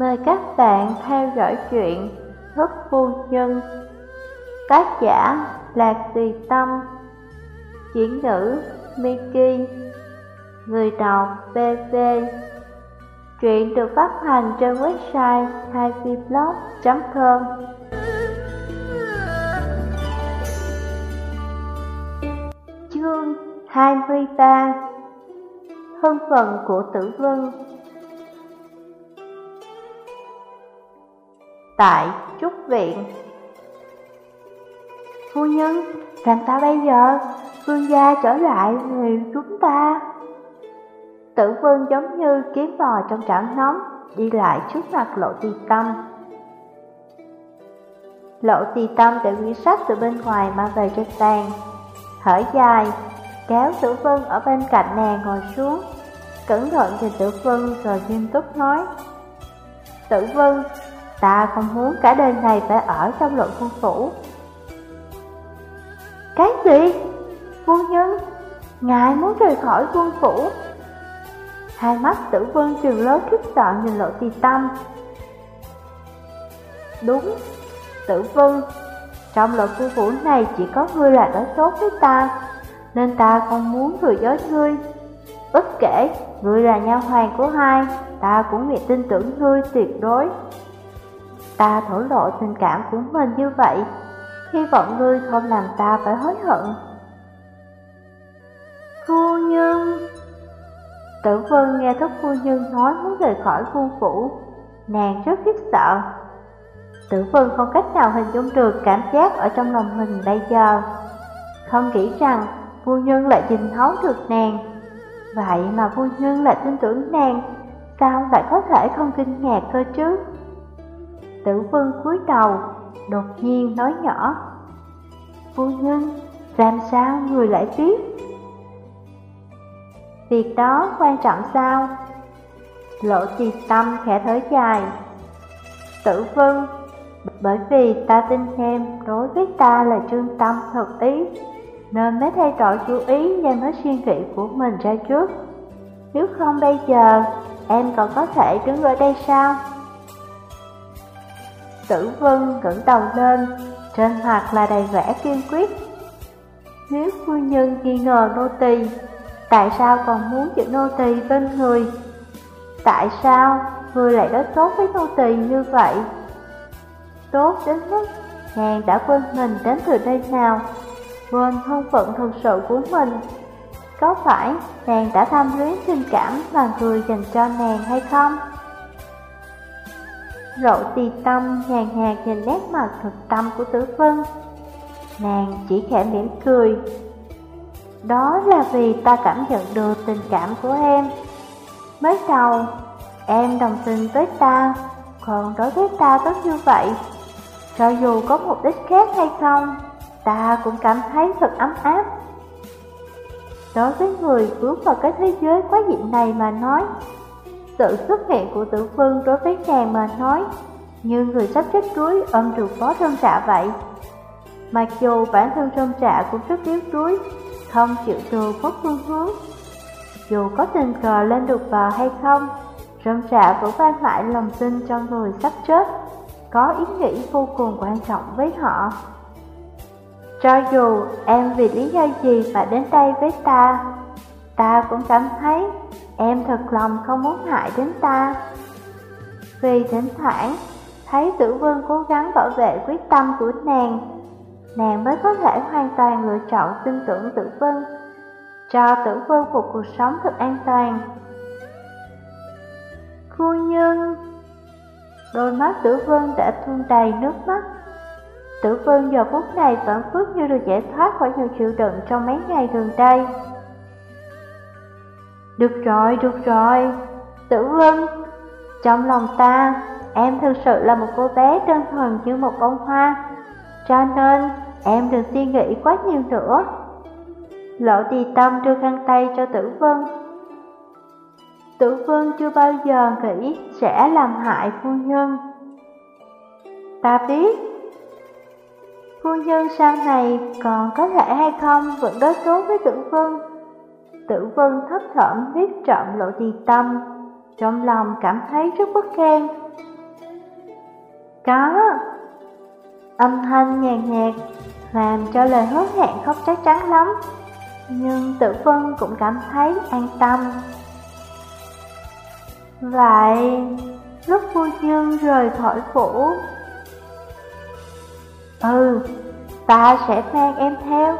Mời các bạn theo dõi chuyện Thức Phu Nhân. Tác giả Lạc Tùy Tâm. Chuyển ngữ Miki. Người đọc BV Truyện được phát hành trên website haiviblog.com Chương 23 Thân phận của Tử Vân. Tại Trúc Viện. Phu nhân, làm ta bây giờ, vương gia trở lại người chúng ta. Tử vương giống như kiếm bò trong chảo nóng, đi lại trước mặt lộ tì tâm. Lộ tì tâm để quyển sách từ bên ngoài mang về trên sàn. Thở dài, kéo tử vân ở bên cạnh nàng ngồi xuống. Cẩn thận thì tử vân rồi nghiêm túc nói Tử vân, ta không muốn cả đời này phải ở trong lộ quân phủ. Cái gì? Phu nhân, ngài muốn rời khỏi quân phủ. Hai mắt tử vân trường lớn khiếp sợ nhìn lộ tì tâm. Đúng, tử vân Trong lộ quân phủ này chỉ có ngươi là đối tốt với ta Nên ta không muốn thừa dối ngươi. Bất kể, ngươi là nha hoàng của hai Ta cũng nguyện tin tưởng ngươi tuyệt đối. Ta thổ lộ tình cảm của mình như vậy, Hy vọng ngươi không làm ta phải hối hận. Phu nhân. Tử vân nghe thất phu nhân nói muốn rời khỏi vương phủ, Nàng rất khiếp sợ. Tử vân không cách nào hình dung được cảm giác ở trong lòng mình bây giờ. Không nghĩ rằng phu nhân lại nhìn thấu được nàng. Vậy mà phu nhân lại tin tưởng nàng, Sao lại có thể không kinh ngạc cơ chứ? Tử vân cúi đầu, Đột nhiên nói nhỏ Phu nhân, Làm sao người lại biết Việc đó quan trọng sao? Lộ trì tâm khẽ thở dài Tử vân Bởi vì ta tin em đối với ta là trương tâm thật ý, Nên mới thay đổi chú ý và mới suy nghĩ của mình ra trước Nếu không bây giờ, em còn có thể đứng ở đây sao? Tử vân ngẩng đầu lên Trên mặt là đầy vẻ kiên quyết Nếu phu nhân nghi ngờ nô tỳ Tại sao còn muốn giữ nô tỳ bên người? Tại sao người lại đối tốt với nô tỳ như vậy? Tốt đến mức nàng đã quên mình đến từ đây nào, quên thân phận thực sự của mình. Có phải nàng đã tham luyến tình cảm mà người dành cho nàng hay không? Lộ tì tâm nhàn nhạt nhìn nét mặt thực tâm của tử vân Nàng chỉ khẽ mỉm cười. Đó là vì ta cảm nhận được tình cảm của em. Mới đầu, em đồng tình với ta Còn đối với ta tốt như vậy. Cho dù có mục đích khác hay không Ta cũng cảm thấy thật ấm áp. Đối với người bước vào cái thế giới quá dị này mà nói sự xuất hiện của tử Phương đối với chàng mà nói Như người sắp chết đuối ôm được bó rơm trạ vậy Mặc dù bản thân rơm trạ cũng rất yếu đuối không chịu từ mất phương hướng. Dù có tình cờ lên được bờ hay không, rơm trạ vẫn vang lại lòng tin cho người sắp chết, có ý nghĩ vô cùng quan trọng với họ. Cho dù em vì lý do gì mà đến đây với ta, ta cũng cảm thấy em thật lòng không muốn hại đến ta. Vì thỉnh thoảng, thấy tử vương cố gắng bảo vệ quyết tâm của nàng, nàng mới có thể hoàn toàn lựa chọn tin tưởng tử vương cho tử vương một cuộc sống thật an toàn. Phu nhân Đôi mắt tử vương đã tuôn đầy nước mắt. Tử vương giờ phút này vẫn phước như được giải thoát khỏi nhiều chịu đựng trong mấy ngày gần đây. Được rồi, được rồi, tử vân, trong lòng ta, em thực sự là một cô bé đơn thuần như một bông hoa. Cho nên, em đừng suy nghĩ quá nhiều nữa. Lộ tì tâm đưa khăn tay cho tử vân. Tử vân chưa bao giờ nghĩ sẽ làm hại phu nhân. Ta biết, phu nhân sau này còn có thể hay không vẫn đối tốt với tử vân. Tử vân thấp thỏm viết trộm lộ đi tâm, trong lòng cảm thấy rất bất khen. Có Âm thanh nhàn nhạt Làm cho lời hứa hẹn không chắc chắn lắm Nhưng tự vân cũng cảm thấy an tâm Vậy lúc phu nhân rời khỏi phủ Ừ, ta sẽ mang em theo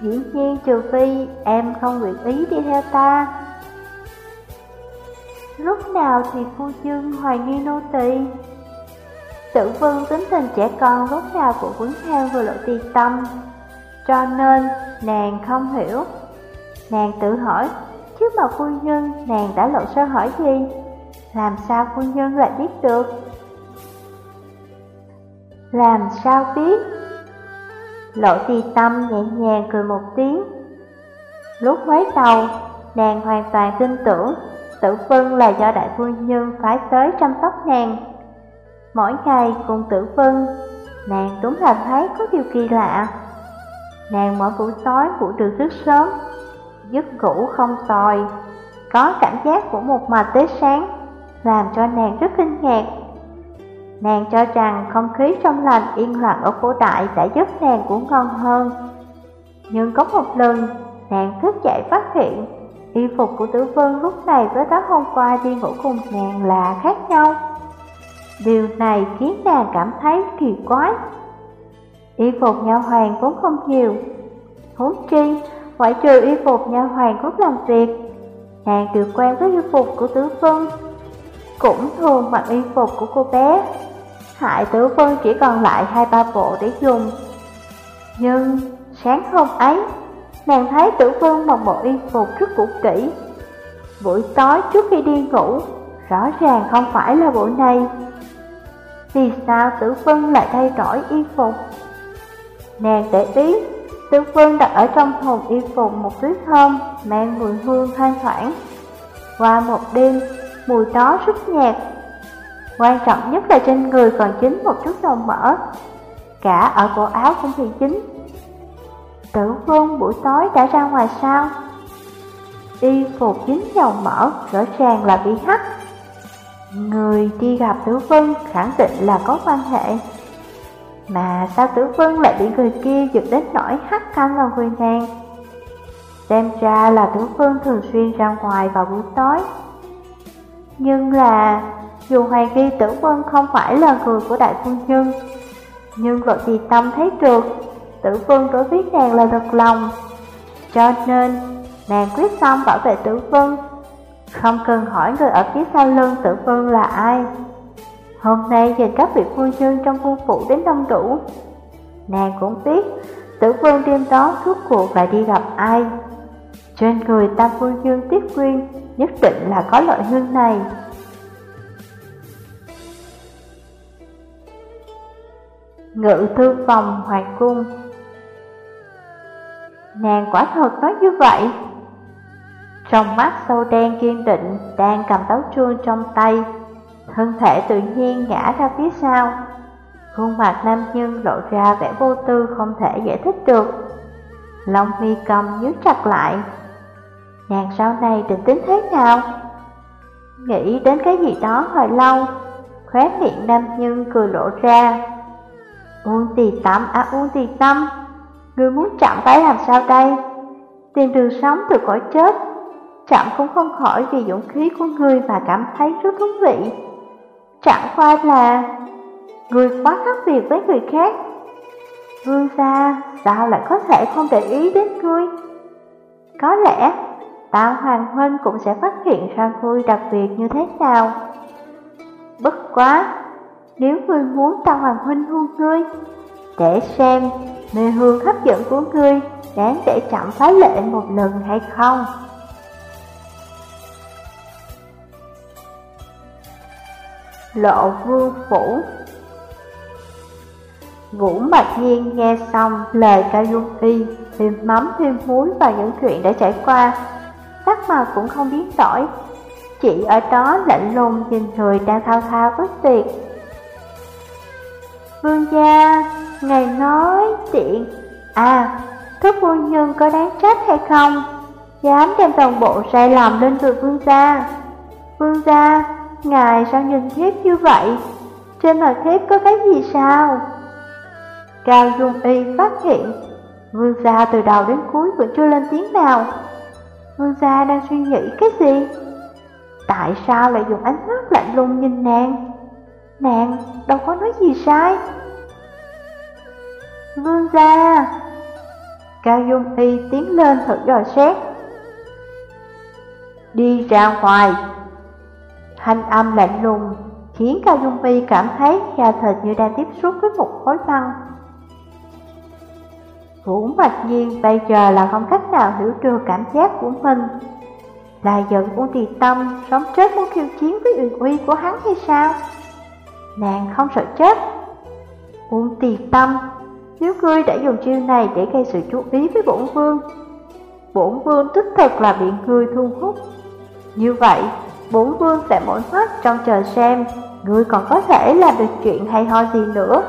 Dĩ nhiên, trừ phi em không nguyện ý đi theo ta. Lúc nào thì phu nhân hoài nghi nô tỳ? Tử vương tính tình trẻ con lúc nào cũng quấn theo vừa lộ tì tâm, Cho nên nàng không hiểu. Nàng tự hỏi Trước mà phu nhân, nàng đã lộ sơ hỏi gì? Làm sao phu nhân lại biết được? Làm sao biết? Lộ tì tâm nhẹ nhàng cười một tiếng Lúc mới đầu Nàng hoàn toàn tin tưởng Tử Vân là do đại phu nhân phái tới chăm sóc nàng. Mỗi ngày cùng Tử Vân, nàng đúng là thấy có điều kỳ lạ. Nàng mỗi buổi tối ngủ từ rất sớm, giấc ngủ không tồi, có cảm giác của một mà tới sáng, làm cho nàng rất kinh ngạc. Nàng cho rằng không khí trong lành yên lặng ở cổ đại đã giúp nàng ngủ ngon hơn. Nhưng có một lần, nàng thức dậy phát hiện Y phục của Tử Vân lúc này với tối hôm qua đi ngủ cùng nàng là khác nhau. Điều này khiến nàng cảm thấy kỳ quái. Y phục nhà hoàng vốn không nhiều, huống chi ngoại trừ y phục nhà hoàng lúc làm việc, nàng được quen với y phục của Tử Vân, cũng thường mặc y phục của cô bé. Hại Tử Vân chỉ còn lại hai ba bộ để dùng. Nhưng sáng hôm ấy, Nàng thấy tử vân mặc bộ y phục rất cũ kỹ. Buổi tối trước khi đi ngủ Rõ ràng không phải là bộ này. Vì sao tử vân lại thay đổi y phục? Nàng để ý Tử vân đặt ở trong thùng y phục một túi thơm Mang mùi hương thoang thoảng. Qua một đêm Mùi đó rất nhạt Quan trọng nhất là trên người còn chính một chút dầu mỡ Cả ở cổ áo cũng bị chính Tử vương buổi tối đã ra ngoài sao? Y phục dính dầu mỡ, rõ ràng là bị hắt. Người đi gặp tử vân khẳng định là có quan hệ. Mà sao tử vân lại bị người kia giật đến nỗi hắt canh vào người nàng? Xem ra là tử vân thường xuyên ra ngoài vào buổi tối. Nhưng là, dù hoàng nghi tử vân không phải là người của đại phu nhân, nhưng lộ trì tâm thấy được Tử Vân đối với nàng là thật lòng. Cho nên nàng quyết tâm bảo vệ Tử Vân Không cần hỏi người ở phía sau lưng Tử Vân là ai. Hôm nay nhìn các vị phu nhân trong vương phủ đến đông đủ Nàng cũng biết Tử Vân đêm đó suốt cuộc lại đi gặp ai. Trên người tam phu nhân Tiết Quyên Nhất định là có loại hương này. Ngự thư phòng hoàng cung. Nàng quả thật nói như vậy. Trong mắt sâu đen kiên định Đang cầm tấu chuông trong tay, Thân thể tự nhiên ngã ra phía sau. Khuôn mặt nam nhân lộ ra vẻ vô tư không thể giải thích được. Lòng mi cầm nhíu chặt lại. Nàng sau này định tính thế nào? Nghĩ đến cái gì đó hồi lâu, Khóe miệng nam nhân cười lộ ra. Uông tì à, tâm à uông tì tâm. Ngươi muốn chạm tay làm sao đây? Tìm đường sống từ cõi chết. Chạm cũng không khỏi vì dũng khí của ngươi mà cảm thấy rất thú vị. Chẳng qua là Ngươi quá khác biệt với người khác. Vương gia sao lại có thể không để ý đến ngươi? Có lẽ Tào Hoàng Huynh cũng sẽ phát hiện ra ngươi đặc biệt như thế nào. Bất quá nếu ngươi muốn ta Hoàng Huynh hôn ngươi, Để xem mê hương hấp dẫn của ngươi đáng để chậm phá lệ một lần hay không? Lộ vương phủ. Vũ Mạch Nhiên nghe xong, lời ca dung y Thêm mắm, thêm muối vào những chuyện đã trải qua. Sắc mặt cũng không biến đổi. Chị ở đó lạnh lùng nhìn người đang thao thao bất tuyệt. Vương gia Ngài nói tiện À, thức phu nhân có đáng trách hay không? Dám đem toàn bộ sai lầm lên người vương gia Vương gia, ngài sao nhìn thiếp như vậy? Trên mặt thép có cái gì sao? Cao Dung Y phát hiện Vương gia từ đầu đến cuối vẫn chưa lên tiếng nào Vương gia đang suy nghĩ cái gì? Tại sao lại dùng ánh mắt lạnh lùng nhìn nàng? Nàng đâu có nói gì sai? Vương gia. Cao Dung Y tiến lên thử dò xét. Đi ra ngoài. Thanh âm lạnh lùng Khiến Cao Dung Y cảm thấy da thịt như đang tiếp xúc với một khối băng. Vũ Mạch Nhiên bây giờ là không cách nào hiểu được cảm giác của mình. Là giận của tỳ tâm, Sống chết muốn khiêu chiến với uy uy của hắn hay sao? Nàng không sợ chết. Uông tỳ tâm. Nếu ngươi đã dùng chiêu này để gây sự chú ý với bổn vương Bổn vương tức thật là bị ngươi thu hút. Như vậy, bổn vương sẽ mỗi mắt trong chờ xem Ngươi còn có thể làm được chuyện hay ho gì nữa.